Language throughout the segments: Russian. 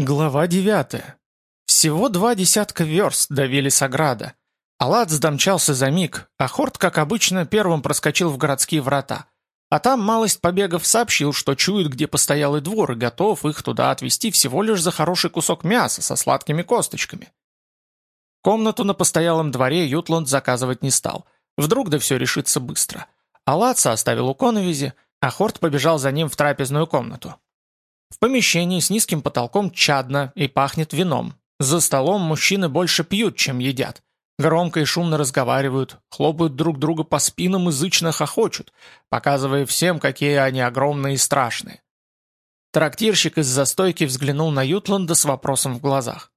Глава девятая. Всего два десятка верст до Велисограда. Аладс домчался за миг, а Хорт, как обычно, первым проскочил в городские врата. А там малость побегов сообщил, что чует, где постоялый двор, и готов их туда отвезти всего лишь за хороший кусок мяса со сладкими косточками. Комнату на постоялом дворе Ютланд заказывать не стал. Вдруг да все решится быстро. Аладса оставил у коновизи, а Хорт побежал за ним в трапезную комнату. В помещении с низким потолком чадно и пахнет вином. За столом мужчины больше пьют, чем едят. Громко и шумно разговаривают, хлопают друг друга по спинам и зычно хохочут, показывая всем, какие они огромные и страшные. Трактирщик из застойки взглянул на Ютланда с вопросом в глазах.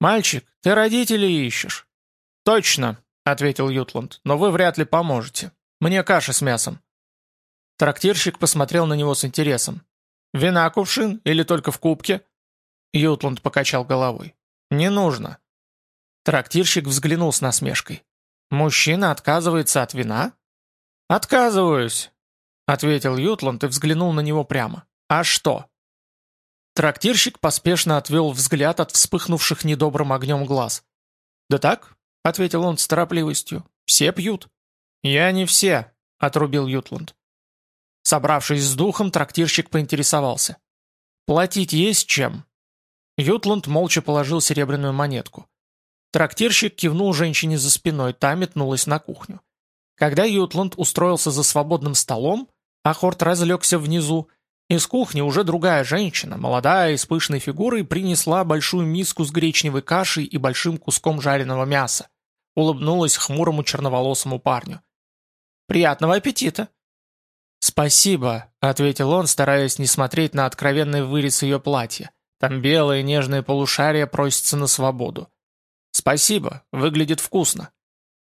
«Мальчик, ты родителей ищешь?» «Точно», — ответил Ютланд, — «но вы вряд ли поможете. Мне каша с мясом». Трактирщик посмотрел на него с интересом. «Вина кувшин или только в кубке?» Ютланд покачал головой. «Не нужно». Трактирщик взглянул с насмешкой. «Мужчина отказывается от вина?» «Отказываюсь», — ответил Ютланд и взглянул на него прямо. «А что?» Трактирщик поспешно отвел взгляд от вспыхнувших недобрым огнем глаз. «Да так», — ответил он с торопливостью, — «все пьют». «Я не все», — отрубил Ютланд. Собравшись с духом, трактирщик поинтересовался. «Платить есть чем?» Ютланд молча положил серебряную монетку. Трактирщик кивнул женщине за спиной, та метнулась на кухню. Когда Ютланд устроился за свободным столом, а Хорт разлегся внизу, из кухни уже другая женщина, молодая и с пышной фигурой, принесла большую миску с гречневой кашей и большим куском жареного мяса. Улыбнулась хмурому черноволосому парню. «Приятного аппетита!» «Спасибо», — ответил он, стараясь не смотреть на откровенный вырез ее платья. Там белые нежные полушария просятся на свободу. «Спасибо, выглядит вкусно».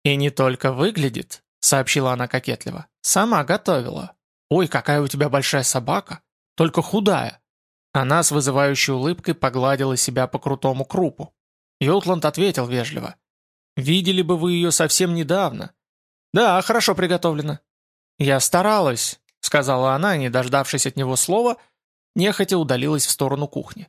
«И не только выглядит», — сообщила она кокетливо. «Сама готовила. Ой, какая у тебя большая собака. Только худая». Она с вызывающей улыбкой погладила себя по крутому крупу. Ютланд ответил вежливо. «Видели бы вы ее совсем недавно». «Да, хорошо приготовлено». «Я старалась», — сказала она, не дождавшись от него слова, нехотя удалилась в сторону кухни.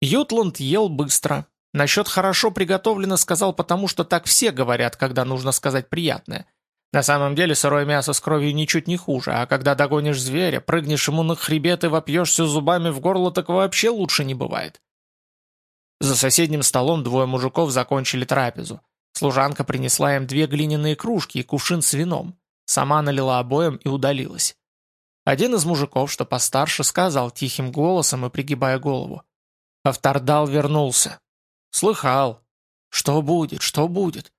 Ютланд ел быстро. Насчет «хорошо приготовлено» сказал потому, что так все говорят, когда нужно сказать приятное. На самом деле сырое мясо с кровью ничуть не хуже, а когда догонишь зверя, прыгнешь ему на хребет и вопьешься зубами в горло, так вообще лучше не бывает. За соседним столом двое мужиков закончили трапезу. Служанка принесла им две глиняные кружки и кувшин с вином. Сама налила обоим и удалилась. Один из мужиков, что постарше, сказал тихим голосом и пригибая голову. Автордал вернулся. Слыхал. Что будет, что будет?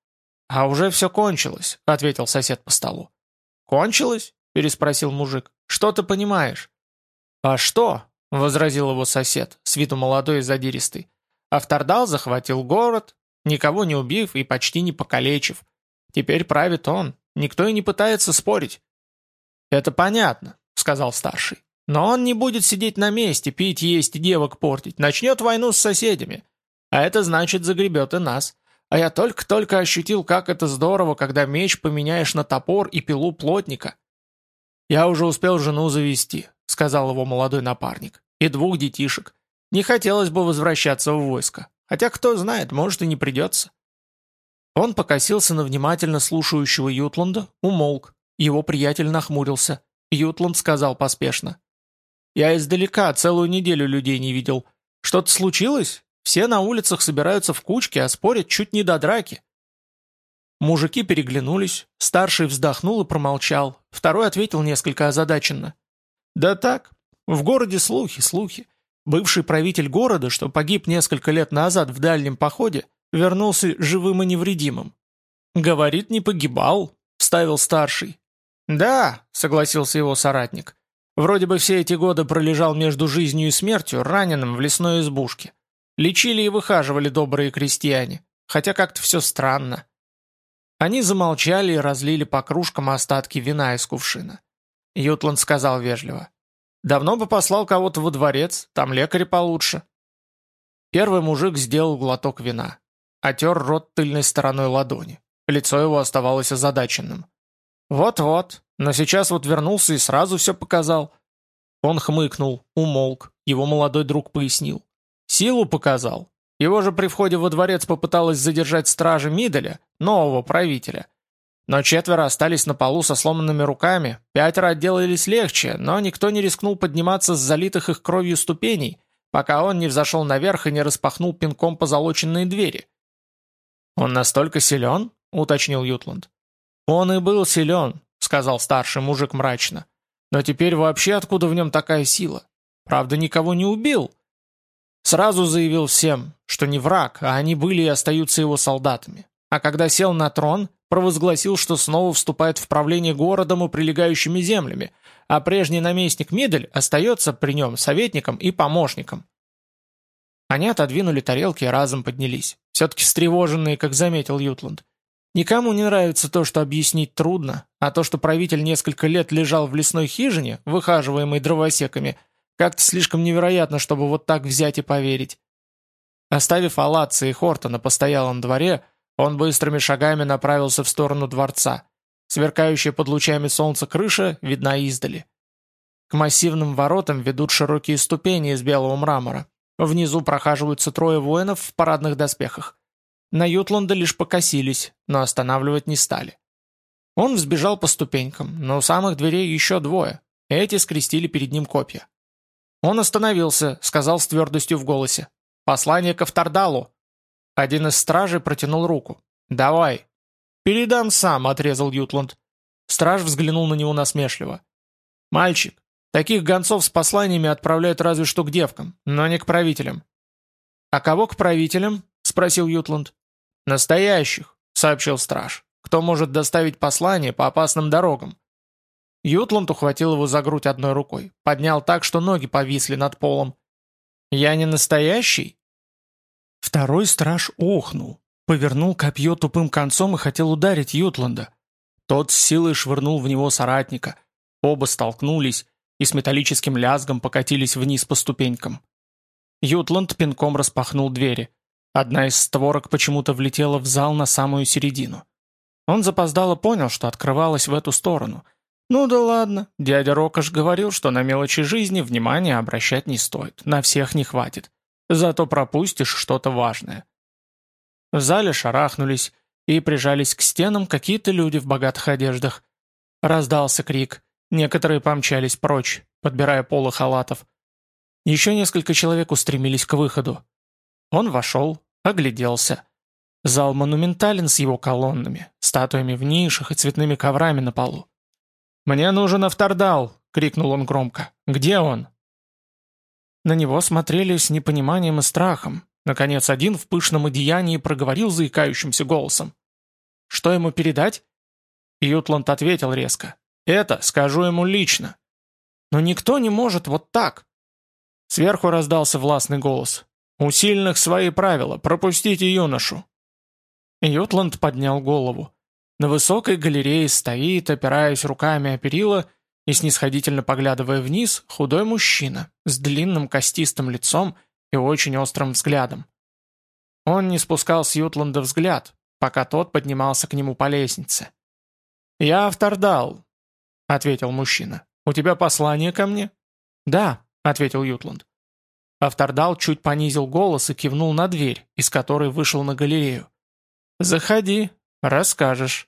А уже все кончилось, ответил сосед по столу. Кончилось? переспросил мужик. Что ты понимаешь? А что? возразил его сосед, с виду молодой и задиристый. Автордал захватил город, никого не убив и почти не покалечив. Теперь правит он, Никто и не пытается спорить». «Это понятно», — сказал старший. «Но он не будет сидеть на месте, пить, есть и девок портить. Начнет войну с соседями. А это значит, загребет и нас. А я только-только ощутил, как это здорово, когда меч поменяешь на топор и пилу плотника». «Я уже успел жену завести», — сказал его молодой напарник. «И двух детишек. Не хотелось бы возвращаться в войско. Хотя, кто знает, может и не придется». Он покосился на внимательно слушающего Ютланда, умолк. Его приятель нахмурился. Ютланд сказал поспешно. «Я издалека целую неделю людей не видел. Что-то случилось? Все на улицах собираются в кучки, а спорят чуть не до драки». Мужики переглянулись, старший вздохнул и промолчал, второй ответил несколько озадаченно. «Да так, в городе слухи, слухи. Бывший правитель города, что погиб несколько лет назад в дальнем походе, вернулся живым и невредимым. «Говорит, не погибал», — вставил старший. «Да», — согласился его соратник. «Вроде бы все эти годы пролежал между жизнью и смертью, раненым в лесной избушке. Лечили и выхаживали добрые крестьяне, хотя как-то все странно». Они замолчали и разлили по кружкам остатки вина из кувшина. Ютланд сказал вежливо. «Давно бы послал кого-то во дворец, там лекари получше». Первый мужик сделал глоток вина. Отер рот тыльной стороной ладони. Лицо его оставалось озадаченным. «Вот-вот, но сейчас вот вернулся и сразу все показал». Он хмыкнул, умолк, его молодой друг пояснил. Силу показал. Его же при входе во дворец попыталась задержать стража Миделя, нового правителя. Но четверо остались на полу со сломанными руками, пятеро отделались легче, но никто не рискнул подниматься с залитых их кровью ступеней, пока он не взошел наверх и не распахнул пинком позолоченные двери. «Он настолько силен?» — уточнил Ютланд. «Он и был силен», — сказал старший мужик мрачно. «Но теперь вообще откуда в нем такая сила? Правда, никого не убил?» Сразу заявил всем, что не враг, а они были и остаются его солдатами. А когда сел на трон, провозгласил, что снова вступает в правление городом и прилегающими землями, а прежний наместник Мидель остается при нем советником и помощником. Они отодвинули тарелки и разом поднялись, все-таки встревоженные, как заметил Ютланд. Никому не нравится то, что объяснить трудно, а то, что правитель несколько лет лежал в лесной хижине, выхаживаемой дровосеками, как-то слишком невероятно, чтобы вот так взять и поверить. Оставив Алатца и Хорта на постоялом дворе, он быстрыми шагами направился в сторону дворца. Сверкающая под лучами солнца крыша видна издали. К массивным воротам ведут широкие ступени из белого мрамора. Внизу прохаживаются трое воинов в парадных доспехах. На Ютланда лишь покосились, но останавливать не стали. Он взбежал по ступенькам, но у самых дверей еще двое. Эти скрестили перед ним копья. Он остановился, сказал с твердостью в голосе. «Послание к Автардалу!» Один из стражей протянул руку. «Давай». «Передам сам», — отрезал Ютланд. Страж взглянул на него насмешливо. «Мальчик, таких гонцов с посланиями отправляют разве что к девкам, но не к правителям». «А кого к правителям?» — спросил Ютланд. «Настоящих», — сообщил страж. «Кто может доставить послание по опасным дорогам?» Ютланд ухватил его за грудь одной рукой, поднял так, что ноги повисли над полом. «Я не настоящий?» Второй страж охнул, повернул копье тупым концом и хотел ударить Ютланда. Тот с силой швырнул в него соратника. Оба столкнулись и с металлическим лязгом покатились вниз по ступенькам. Ютланд пинком распахнул двери. Одна из створок почему-то влетела в зал на самую середину. Он запоздало понял, что открывалась в эту сторону. Ну да ладно, дядя Рокош говорил, что на мелочи жизни внимания обращать не стоит, на всех не хватит. Зато пропустишь что-то важное. В зале шарахнулись и прижались к стенам какие-то люди в богатых одеждах. Раздался крик. Некоторые помчались прочь, подбирая полы халатов. Еще несколько человек устремились к выходу. Он вошел, огляделся. Зал монументален с его колоннами, статуями в нишах и цветными коврами на полу. «Мне нужен Автордал!» — крикнул он громко. «Где он?» На него смотрели с непониманием и страхом. Наконец, один в пышном одеянии проговорил заикающимся голосом. «Что ему передать?» Ютланд ответил резко. «Это скажу ему лично». «Но никто не может вот так!» Сверху раздался властный голос. «У сильных свои правила, пропустите юношу!» Ютланд поднял голову. На высокой галерее стоит, опираясь руками о перила, и снисходительно поглядывая вниз, худой мужчина с длинным костистым лицом и очень острым взглядом. Он не спускал с Ютланда взгляд, пока тот поднимался к нему по лестнице. «Я Автордал», — ответил мужчина. «У тебя послание ко мне?» «Да», — ответил Ютланд. Автордал чуть понизил голос и кивнул на дверь, из которой вышел на галерею. «Заходи, расскажешь».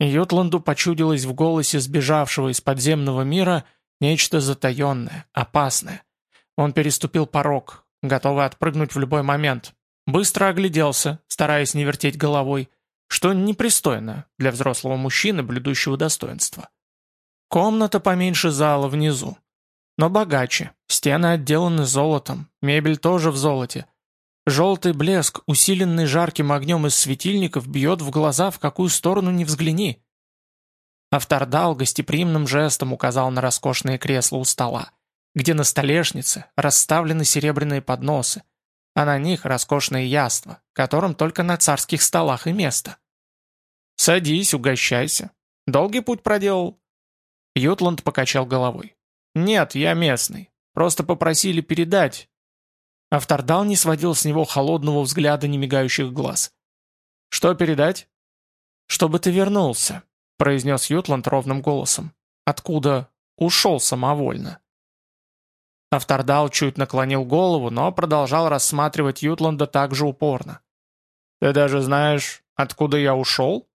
Ютланду почудилось в голосе сбежавшего из подземного мира нечто затаенное, опасное. Он переступил порог, готовый отпрыгнуть в любой момент. Быстро огляделся, стараясь не вертеть головой, что непристойно для взрослого мужчины, блюдущего достоинства. Комната поменьше зала внизу. Но богаче. Стены отделаны золотом, мебель тоже в золоте. Желтый блеск, усиленный жарким огнем из светильников, бьет в глаза в какую сторону ни взгляни. Автордал гостеприимным жестом указал на роскошные кресла у стола, где на столешнице расставлены серебряные подносы, а на них роскошные яства, которым только на царских столах и место. «Садись, угощайся. Долгий путь проделал?» Ютланд покачал головой. «Нет, я местный. Просто попросили передать, Автордал не сводил с него холодного взгляда немигающих глаз. «Что передать?» «Чтобы ты вернулся», — произнес Ютланд ровным голосом. «Откуда ушел самовольно?» Автордал чуть наклонил голову, но продолжал рассматривать Ютланда так же упорно. «Ты даже знаешь, откуда я ушел?»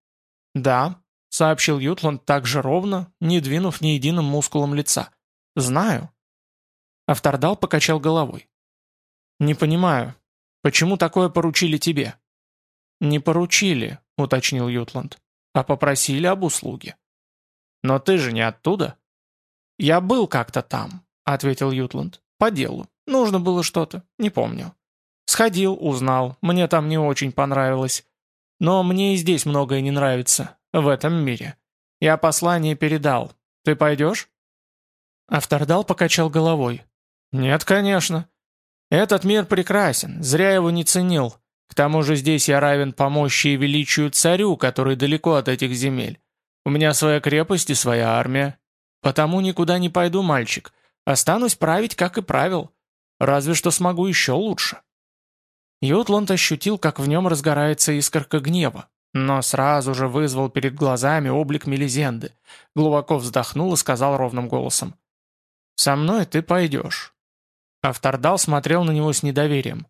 «Да», — сообщил Ютланд так же ровно, не двинув ни единым мускулом лица. «Знаю». Автордал покачал головой. «Не понимаю, почему такое поручили тебе?» «Не поручили», — уточнил Ютланд, — «а попросили об услуге». «Но ты же не оттуда?» «Я был как-то там», — ответил Ютланд. «По делу. Нужно было что-то. Не помню. Сходил, узнал. Мне там не очень понравилось. Но мне и здесь многое не нравится. В этом мире. Я послание передал. Ты пойдешь?» Автордал покачал головой. «Нет, конечно. Этот мир прекрасен. Зря его не ценил. К тому же здесь я равен по мощи и величию царю, который далеко от этих земель. У меня своя крепость и своя армия. Потому никуда не пойду, мальчик. Останусь править, как и правил. Разве что смогу еще лучше». Ютланд ощутил, как в нем разгорается искорка гнева, но сразу же вызвал перед глазами облик Мелизенды, глубоко вздохнул и сказал ровным голосом. «Со мной ты пойдешь». Автордал смотрел на него с недоверием.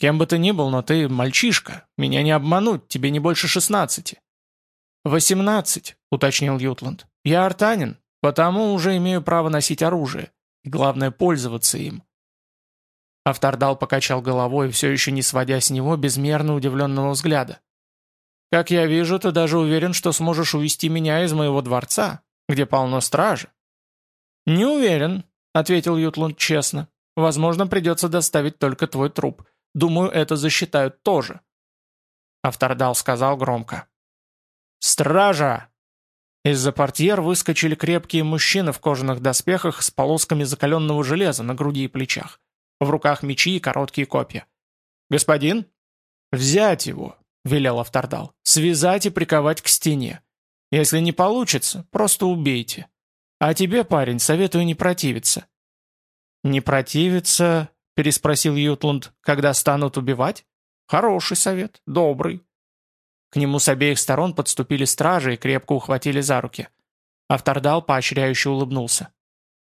«Кем бы ты ни был, но ты мальчишка. Меня не обмануть, тебе не больше шестнадцати». «Восемнадцать», — уточнил Ютланд. «Я артанин, потому уже имею право носить оружие. И главное, пользоваться им. Автордал покачал головой, все еще не сводя с него безмерно удивленного взгляда. «Как я вижу, ты даже уверен, что сможешь увести меня из моего дворца, где полно стражи». «Не уверен», — ответил Ютланд честно. «Возможно, придется доставить только твой труп. Думаю, это засчитают тоже». Автордал сказал громко. «Стража!» Из-за портьер выскочили крепкие мужчины в кожаных доспехах с полосками закаленного железа на груди и плечах. В руках мечи и короткие копья. «Господин?» «Взять его», — велел Автордал. «Связать и приковать к стене. Если не получится, просто убейте. А тебе, парень, советую не противиться». «Не противиться?» — переспросил Ютланд. «Когда станут убивать?» «Хороший совет, добрый». К нему с обеих сторон подступили стражи и крепко ухватили за руки. Автордал поощряюще улыбнулся.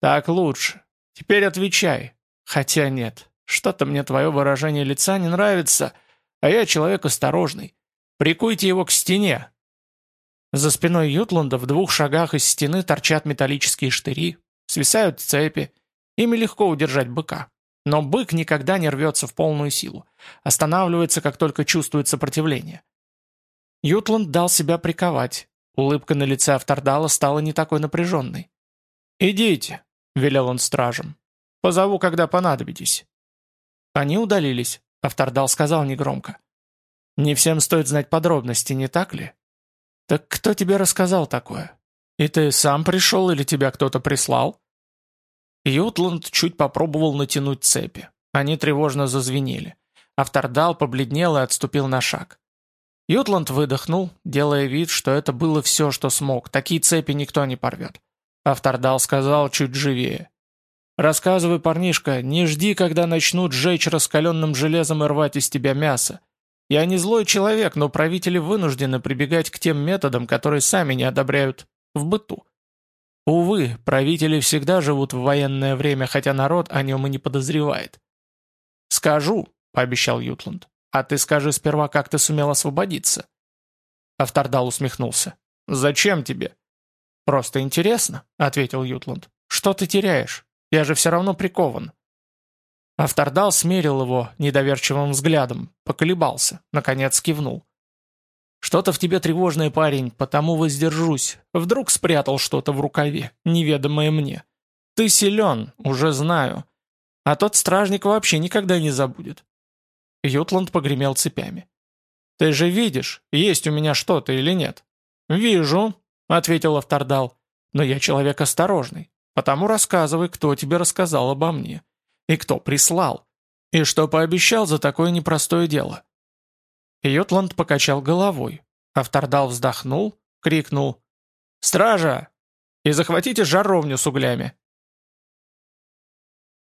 «Так лучше. Теперь отвечай. Хотя нет, что-то мне твое выражение лица не нравится, а я человек осторожный. Прикуйте его к стене. За спиной Ютланда в двух шагах из стены торчат металлические штыри, свисают цепи. Ими легко удержать быка. Но бык никогда не рвется в полную силу. Останавливается, как только чувствует сопротивление. Ютланд дал себя приковать. Улыбка на лице Автордала стала не такой напряженной. «Идите», — велел он стражам. Позову, когда понадобитесь». Они удалились. Автордал сказал негромко. «Не всем стоит знать подробности, не так ли?» «Так кто тебе рассказал такое? И ты сам пришел или тебя кто-то прислал?» Ютланд чуть попробовал натянуть цепи. Они тревожно зазвенели. Автордал побледнел и отступил на шаг. Ютланд выдохнул, делая вид, что это было все, что смог. Такие цепи никто не порвет. Автордал сказал чуть живее. Рассказывай, парнишка, не жди, когда начнут сжечь раскаленным железом и рвать из тебя мясо. Я не злой человек, но правители вынуждены прибегать к тем методам, которые сами не одобряют в быту. Увы, правители всегда живут в военное время, хотя народ о нем и не подозревает. «Скажу», — пообещал Ютланд. «А ты скажи сперва, как ты сумел освободиться». Автордал усмехнулся. «Зачем тебе?» «Просто интересно», — ответил Ютланд. «Что ты теряешь? Я же все равно прикован». Автордал смерил его недоверчивым взглядом, поколебался, наконец кивнул. «Что-то в тебе тревожный парень, потому воздержусь. Вдруг спрятал что-то в рукаве, неведомое мне. Ты силен, уже знаю. А тот стражник вообще никогда не забудет». Ютланд погремел цепями. «Ты же видишь, есть у меня что-то или нет?» «Вижу», — ответил Автордал. «Но я человек осторожный. Потому рассказывай, кто тебе рассказал обо мне. И кто прислал. И что пообещал за такое непростое дело. Йотланд покачал головой. Автордал вздохнул, крикнул. «Стража! И захватите жаровню с углями!»